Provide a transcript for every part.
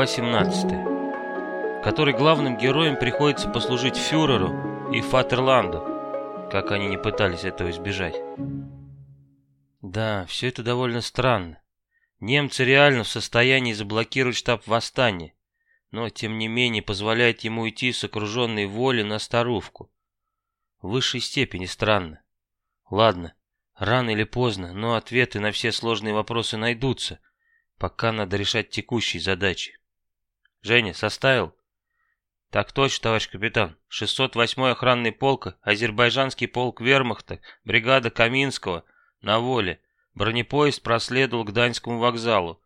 Глава 17. В которой главным героям приходится послужить фюреру и Фатерланду, как они не пытались этого избежать. Да, все это довольно странно. Немцы реально в состоянии заблокировать штаб восстания, но тем не менее позволяет ему идти с окруженной волей на старувку. В высшей степени странно. Ладно, рано или поздно, но ответы на все сложные вопросы найдутся — Пока надо решать текущие задачи. Женя, составил? Так точно, товарищ капитан. 608-й охранный полк, азербайджанский полк вермахта, бригада Каминского, на воле. Бронепоезд проследовал к Даньскому вокзалу.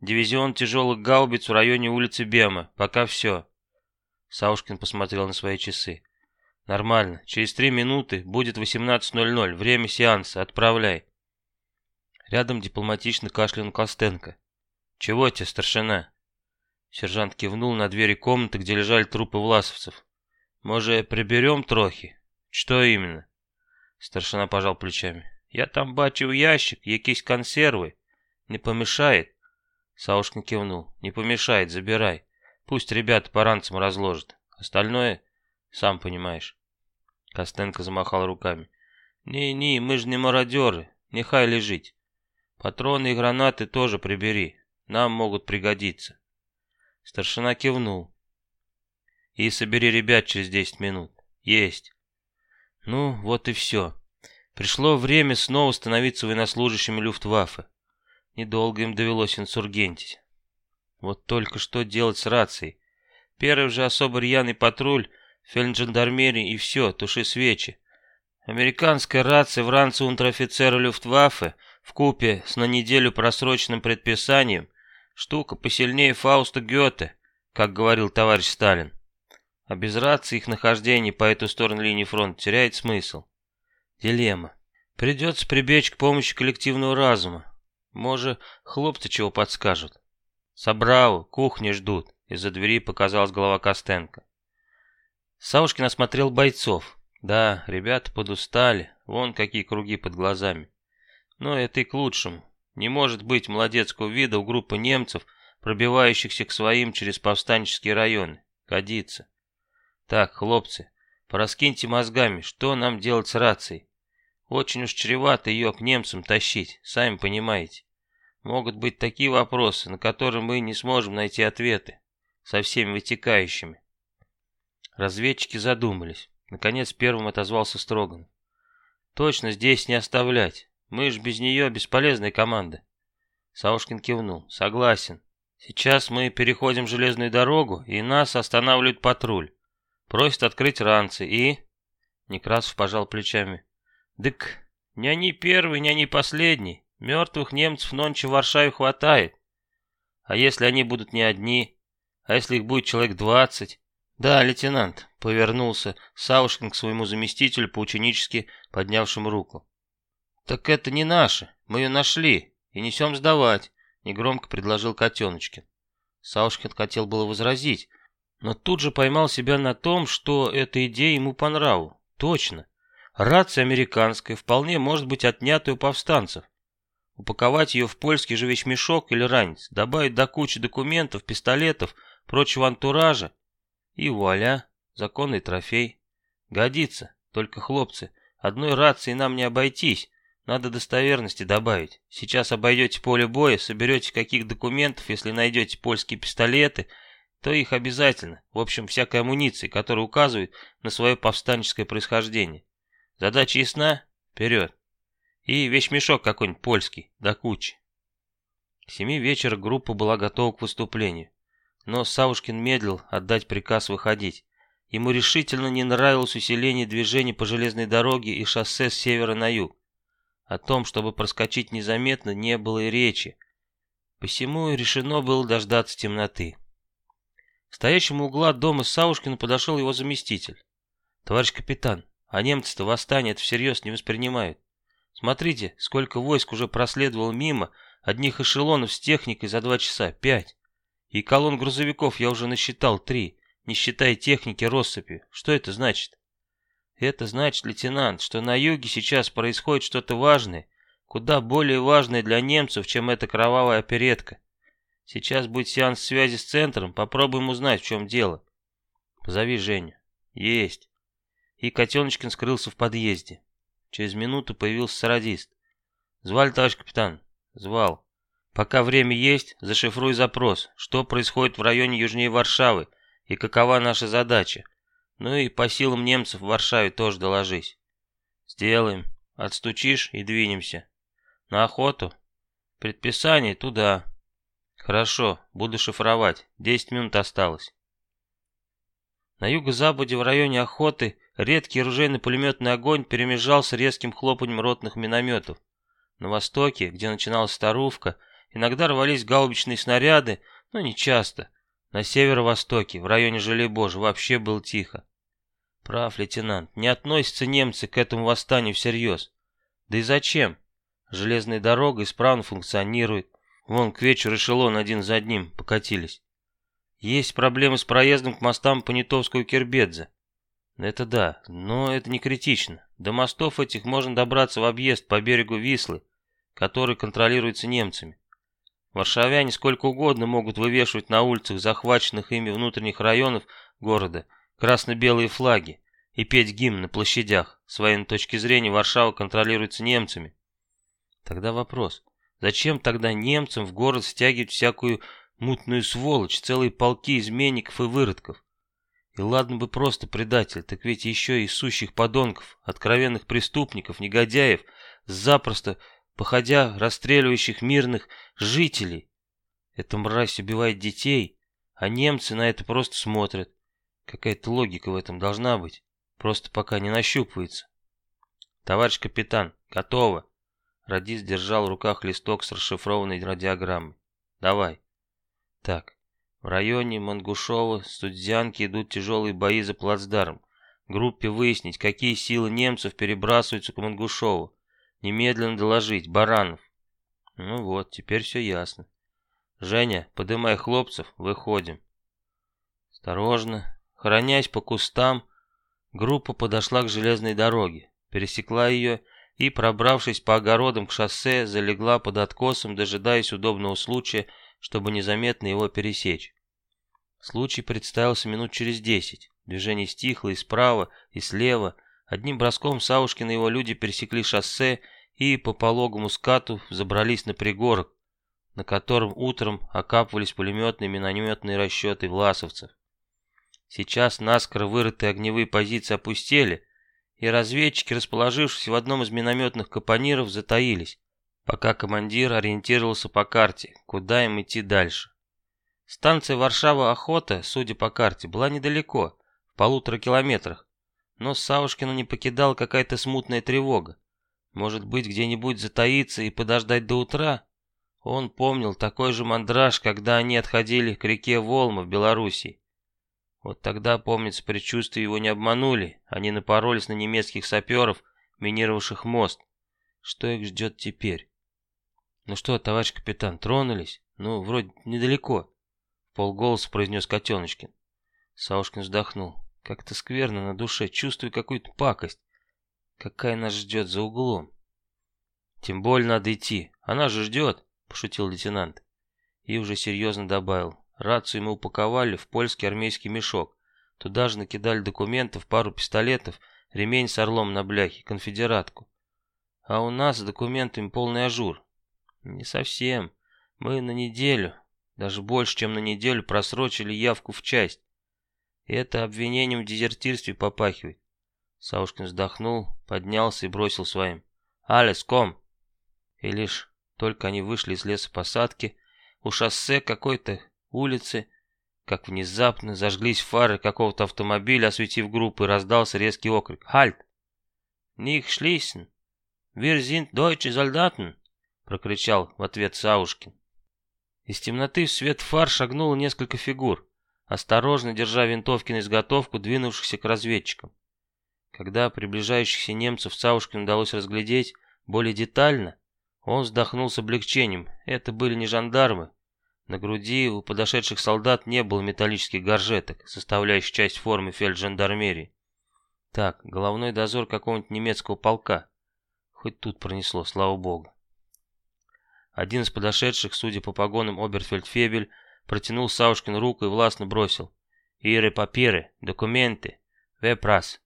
Дивизион тяжелых гаубиц в районе улицы Бема. Пока все. Саушкин посмотрел на свои часы. Нормально. Через три минуты будет 18.00. Время сеанса. Отправляй. Рядом дипломатично кашлянул Костенко. «Чего тебе, старшина?» Сержант кивнул на двери комнаты, где лежали трупы власовцев. «Может, приберем трохи?» «Что именно?» Старшина пожал плечами. «Я там бачив ящик, якісь консервы. Не помешает?» Саушкин кивнул. «Не помешает, забирай. Пусть ребята по ранцам разложат. Остальное, сам понимаешь». Костенко замахал руками. «Не-не, мы же не мародеры. Нехай лежить. Патроны и гранаты тоже прибери. Нам могут пригодиться. Старшина кивнул. И собери ребят через десять минут. Есть. Ну, вот и все. Пришло время снова становиться военнослужащими Люфтваффе. Недолго им довелось инсургентить. Вот только что делать с рацией. Первый же особо рьяный патруль, фельджандармерии и все, туши свечи. Американская рация в ранце унтер-офицера Люфтваффе в купе с на неделю просроченным предписанием Штука посильнее Фауста Гёте, как говорил товарищ Сталин. А без рации их нахождение по эту сторону линии фронта теряет смысл. Дилемма. Придется прибечь к помощи коллективного разума. Может, хлопцы чего подскажут. Собрал, кухни ждут. Из-за двери показалась голова Костенко. Саушкин осмотрел бойцов. Да, ребята подустали, вон какие круги под глазами. Но это и к лучшему. Не может быть молодецкого вида у группы немцев, пробивающихся к своим через повстанческие районы. Годится. Так, хлопцы, пораскиньте мозгами, что нам делать с рацией. Очень уж чревато ее к немцам тащить, сами понимаете. Могут быть такие вопросы, на которые мы не сможем найти ответы, со всеми вытекающими. Разведчики задумались. Наконец первым отозвался Строган. Точно здесь не оставлять. Мы ж без нее бесполезная команда. Саушкин кивнул. Согласен. Сейчас мы переходим железную дорогу, и нас останавливает патруль. Просит открыть ранцы, и... Некрасов пожал плечами. Дык, не они первый, не они последний. Мертвых немцев нонче в Варшаве хватает. А если они будут не одни? А если их будет человек двадцать? Да, лейтенант, повернулся Саушкин к своему заместителю, поученически поднявшему руку. «Так это не наше. Мы ее нашли и несем сдавать», — негромко предложил Котеночкин. Саушкин хотел было возразить, но тут же поймал себя на том, что эта идея ему по нраву. Точно. Рация американская вполне может быть отнята у повстанцев. Упаковать ее в польский же или ранец, добавить до кучи документов, пистолетов, прочего антуража. И вуаля, законный трофей. Годится, только, хлопцы, одной рации нам не обойтись. Надо достоверности добавить. Сейчас обойдете поле боя, соберете каких документов, если найдете польские пистолеты, то их обязательно. В общем, всякой амуниции, которая указывает на свое повстанческое происхождение. Задача ясна? Вперед. И вещмешок какой-нибудь польский, до кучи. К семи вечера группа была готова к выступлению. Но Савушкин медлил отдать приказ выходить. Ему решительно не нравилось усиление движения по железной дороге и шоссе с севера на юг. О том, чтобы проскочить незаметно, не было и речи. Посему решено было дождаться темноты. К стоящему угла дома Саушкина подошел его заместитель. «Товарищ капитан, а немцы-то восстание это всерьез не воспринимают. Смотрите, сколько войск уже проследовало мимо, одних эшелонов с техникой за два часа, пять. И колонн грузовиков я уже насчитал три, не считая техники россыпи. Что это значит?» Это значит, лейтенант, что на юге сейчас происходит что-то важное, куда более важное для немцев, чем эта кровавая оперетка. Сейчас будет сеанс связи с центром, попробуем узнать, в чем дело. Позови Женю. Есть. И Котеночкин скрылся в подъезде. Через минуту появился сарадист. Звали, товарищ капитан? Звал. Пока время есть, зашифруй запрос. Что происходит в районе южнее Варшавы и какова наша задача? Ну и по силам немцев в Варшаве тоже доложись. Сделаем. Отстучишь и двинемся. На охоту? Предписание туда. Хорошо, буду шифровать. Десять минут осталось. На юго-западе в районе охоты редкий ружейный пулеметный огонь перемежался резким хлопаньем ротных минометов. На востоке, где начиналась Старувка, иногда рвались гаубичные снаряды, но не часто. На северо-востоке, в районе Желебожа, вообще было тихо. Прав, лейтенант, не относятся немцы к этому восстанию всерьез. Да и зачем? Железная дорога исправно функционирует. Вон к вечеру эшелон один за одним покатились. Есть проблемы с проездом к мостам Понятовского и Кирбедзе. Это да, но это не критично. До мостов этих можно добраться в объезд по берегу Вислы, который контролируется немцами. Варшавяне сколько угодно могут вывешивать на улицах захваченных ими внутренних районов города красно-белые флаги и петь гимн на площадях. С военной точки зрения Варшава контролируется немцами. Тогда вопрос, зачем тогда немцам в город стягивать всякую мутную сволочь, целые полки изменников и выродков? И ладно бы просто предатель, так ведь еще и сущих подонков, откровенных преступников, негодяев, запросто, походя, расстреливающих мирных жителей. Эта мразь убивает детей, а немцы на это просто смотрят. Какая-то логика в этом должна быть, просто пока не нащупывается. Товарищ капитан, готово. Радист держал в руках листок с расшифрованной радиограммой. «Давай». «Так, в районе Мангушова с Судзянки идут тяжелые бои за плацдарм. Группе выяснить, какие силы немцев перебрасываются к Мангушову. Немедленно доложить. Баранов». «Ну вот, теперь все ясно. Женя, подымай хлопцев, выходим». Осторожно, хранясь по кустам, группа подошла к железной дороге, пересекла ее и, пробравшись по огородам к шоссе, залегла под откосом, дожидаясь удобного случая, чтобы незаметно его пересечь. Случай представился минут через десять. Движение стихло и справа, и слева. Одним броском Савушкин и его люди пересекли шоссе и по пологому скату забрались на пригорок, на котором утром окапывались пулеметные и минометные расчеты власовцев. Сейчас наскоро вырытые огневые позиции опустели, и разведчики, расположившись в одном из минометных капониров, затаились, пока командир ориентировался по карте, куда им идти дальше. Станция Варшава-Охота, судя по карте, была недалеко, в полутора километрах, но Савушкина не покидала какая-то смутная тревога. Может быть, где-нибудь затаиться и подождать до утра? Он помнил такой же мандраж, когда они отходили к реке Волма в Белоруссии. Вот тогда, помнится, предчувствия его не обманули. Они напоролись на немецких саперов, минировавших мост. Что их ждет теперь? Ну что, товарищ капитан, тронулись? Ну, вроде недалеко. Полголоса произнес Котеночкин. Саушкин вздохнул. Как-то скверно на душе, чувствую какую-то пакость. Какая нас ждет за углом? Тем более надо идти. Она же ждет, пошутил лейтенант. И уже серьезно добавил. Рацию мы упаковали в польский армейский мешок. Туда же накидали документов, пару пистолетов, ремень с орлом на бляхе, конфедератку. А у нас с документами полный ажур. Не совсем. Мы на неделю, даже больше, чем на неделю, просрочили явку в часть. Это обвинением в дезертирстве попахивает. Саушкин вздохнул, поднялся и бросил своим. «Алес, ком!» И лишь только они вышли из лесопосадки, у шоссе какой-то улицы, как внезапно зажглись фары какого-то автомобиля, осветив группы, раздался резкий окрик. «Хальт!» «Них шлиссен! Wir sind deutsche Soldaten!» прокричал в ответ Саушкин. Из темноты в свет фар шагнуло несколько фигур, осторожно держа винтовки на изготовку, двинувшихся к разведчикам. Когда приближающихся немцев Саушкину удалось разглядеть более детально, он вздохнул с облегчением. Это были не жандармы, на груди у подошедших солдат не было металлических горжеток, составляющих часть формы фельджандармерии. Так, головной дозор какого-нибудь немецкого полка. Хоть тут пронесло, слава богу. Один из подошедших, судя по погонам Оберфельдфебель, протянул Саушкину руку и властно бросил. «Ире папиры, документы, вепрас,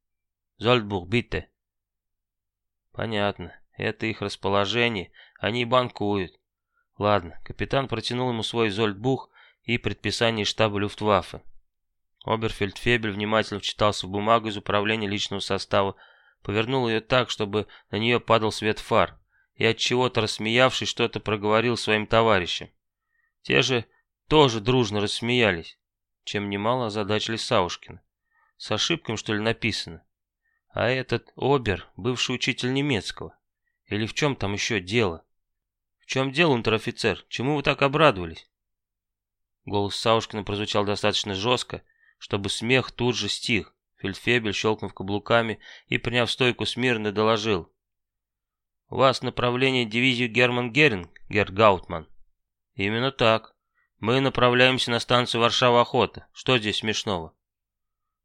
зольдбух, битте». Понятно, это их расположение, они банкуют. Ладно, капитан протянул ему свой зольдбух и предписание штаба Люфтваффе. Оберфельдфебель внимательно вчитался в бумагу из управления личного состава, повернул ее так, чтобы на нее падал свет фар, и от чего-то рассмеявшись, что-то проговорил своим товарищам. Те же тоже дружно рассмеялись, чем немало озадачились Саушкина. С ошибками, что ли, написано? А этот Обер, бывший учитель немецкого. Или в чем там еще дело? В чем дело, унтер-офицер? Чему вы так обрадовались? Голос Саушкина прозвучал достаточно жестко, чтобы смех тут же стих. Фельдфебель, щелкнув каблуками и, приняв стойку смирно, доложил. «У вас направление дивизию Герман Геринг, Герр Гаутман?» «Именно так. Мы направляемся на станцию Варшава-Охота. Что здесь смешного?»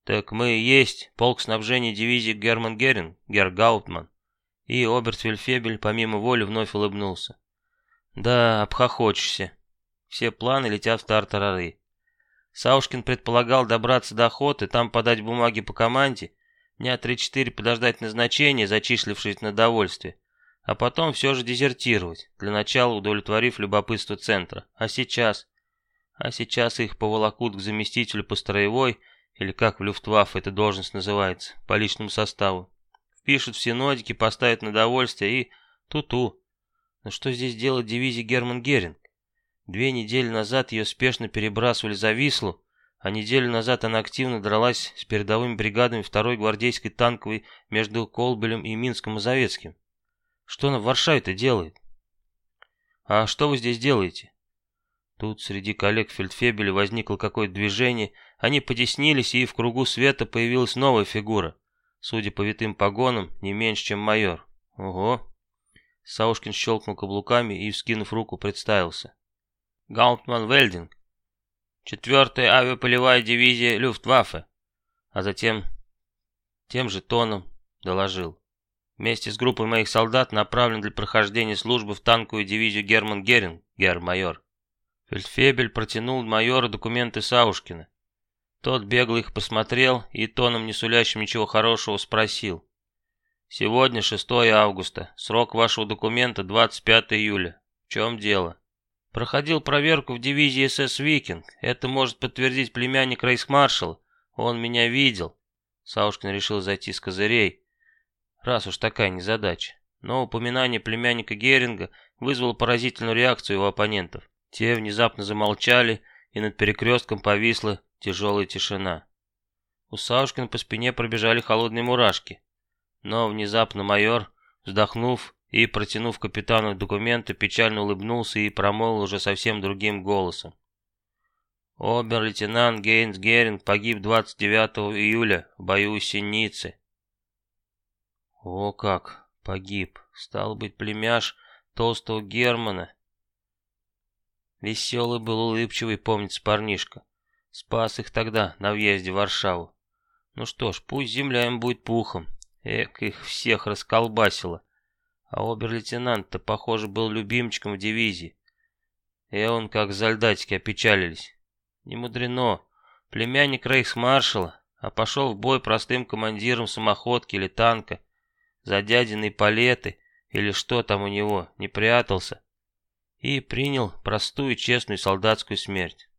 «Так мы и есть полк снабжения дивизии Герман Геринг, Герр Гаутман». И Оберт помимо воли вновь улыбнулся. «Да, обхохочешься. Все планы летят в тартарары. Саушкин предполагал добраться до охоты, там подать бумаги по команде, дня три-четыре подождать назначения, зачислившись на довольствие, а потом все же дезертировать, для начала удовлетворив любопытство центра. А сейчас? А сейчас их поволокут к заместителю по строевой, или как в Люфтваффе эта должность называется, по личному составу. Впишут все нодики, поставят на довольствие и ту-ту. Но что здесь делает дивизия Герман Геринг? Две недели назад ее спешно перебрасывали за Вислу, а неделю назад она активно дралась с передовыми бригадами второй гвардейской танковой между Колбелем и Минском-Мазовецким. Что она в Варшаве-то делает? А что вы здесь делаете? Тут среди коллег Фельдфебеля возникло какое-то движение, они потеснились, и в кругу света появилась новая фигура, судя по витым погонам, не меньше, чем майор. Ого! Саушкин щелкнул каблуками и, вскинув руку, представился. Гаутман Вельдинг, четвертая авиаполевая дивизия Люфтваффе, а затем тем же тоном доложил. Вместе с группой моих солдат направлен для прохождения службы в танковую дивизию Герман Геринг, гер-майор. Фельдфебель протянул майору документы Саушкина. Тот бегло их посмотрел и тоном не сулящим ничего хорошего спросил. «Сегодня 6 августа. Срок вашего документа 25 июля. В чем дело?» Проходил проверку в дивизии СС «Викинг». Это может подтвердить племянник рейхсмаршала. Он меня видел. Саушкин решил зайти с козырей, раз уж такая незадача. Но упоминание племянника Геринга вызвало поразительную реакцию его оппонентов. Те внезапно замолчали, и над перекрестком повисла тяжелая тишина. У Саушкина по спине пробежали холодные мурашки. Но внезапно майор, вздохнув, и, протянув капитану документы, печально улыбнулся и промолвил уже совсем другим голосом. Обер-лейтенант Гейнс Геринг погиб 29 июля в бою у Синицы. О как, погиб. Стал быть, племяш толстого Германа. Веселый был, улыбчивый, помнится парнишка. Спас их тогда на въезде в Варшаву. Ну что ж, пусть земля им будет пухом. Эк, их всех расколбасило. А обер-лейтенант-то, похоже, был любимчиком в дивизии. И он, как солдатики, опечалились. Не мудрено. Племянник рейхсмаршала, а пошел в бой простым командиром самоходки или танка, за дядиной палеты или что там у него, не прятался, и принял простую честную солдатскую смерть.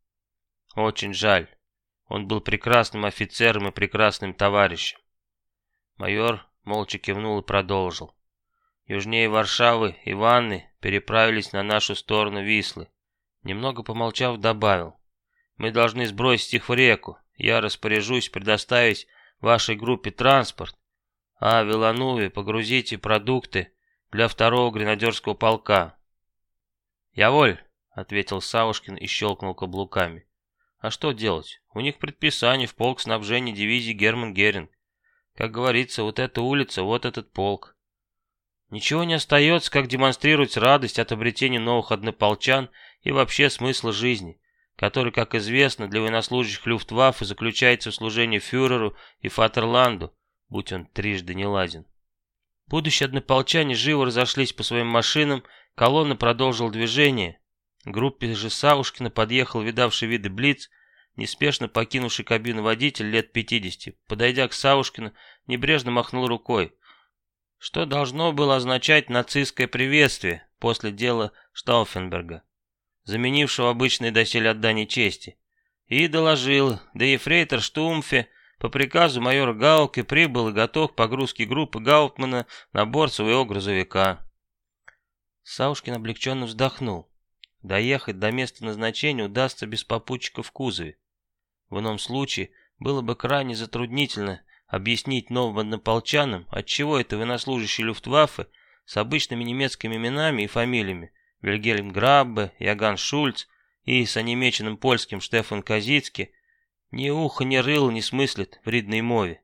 Очень жаль. Он был прекрасным офицером и прекрасным товарищем. Майор молча кивнул и продолжил. Южнее Варшавы и Ванны переправились на нашу сторону Вислы. Немного помолчав, добавил. Мы должны сбросить их в реку. Я распоряжусь предоставить вашей группе транспорт, а в Вилануве погрузите продукты для второго гренадерского полка. «Я воль», — ответил Савушкин и щелкнул каблуками. «А что делать? У них предписание в полк снабжения дивизии Герман Геринг. Как говорится, вот эта улица, вот этот полк. Ничего не остается, как демонстрировать радость от обретения новых однополчан и вообще смысла жизни, который, как известно, для военнослужащих Люфтваффе заключается в служении фюреру и Фатерланду, будь он трижды не лазен. Будущие однополчане живо разошлись по своим машинам, колонна продолжила движение. К группе же Саушкина подъехал видавший виды Блиц, неспешно покинувший кабину водитель лет 50. Подойдя к Саушкину, небрежно махнул рукой, что должно было означать нацистское приветствие после дела Штауфенберга, заменившего обычное доселе отдание чести, и доложил, да ефрейтор Штумфе по приказу майора Гаулки прибыл и готов к погрузке группы Гауптмана на борт своего грузовика. Саушкин облегченно вздохнул. Доехать до места назначения удастся без попутчиков в кузове. В ином случае было бы крайне затруднительно объяснить новым однополчанам, отчего это военнослужащие Люфтваффе с обычными немецкими именами и фамилиями Вильгельм Граббе, Яган Шульц и с онемеченным польским Штефан Казицки ни уха, ни рыл не смыслит в ридной мове.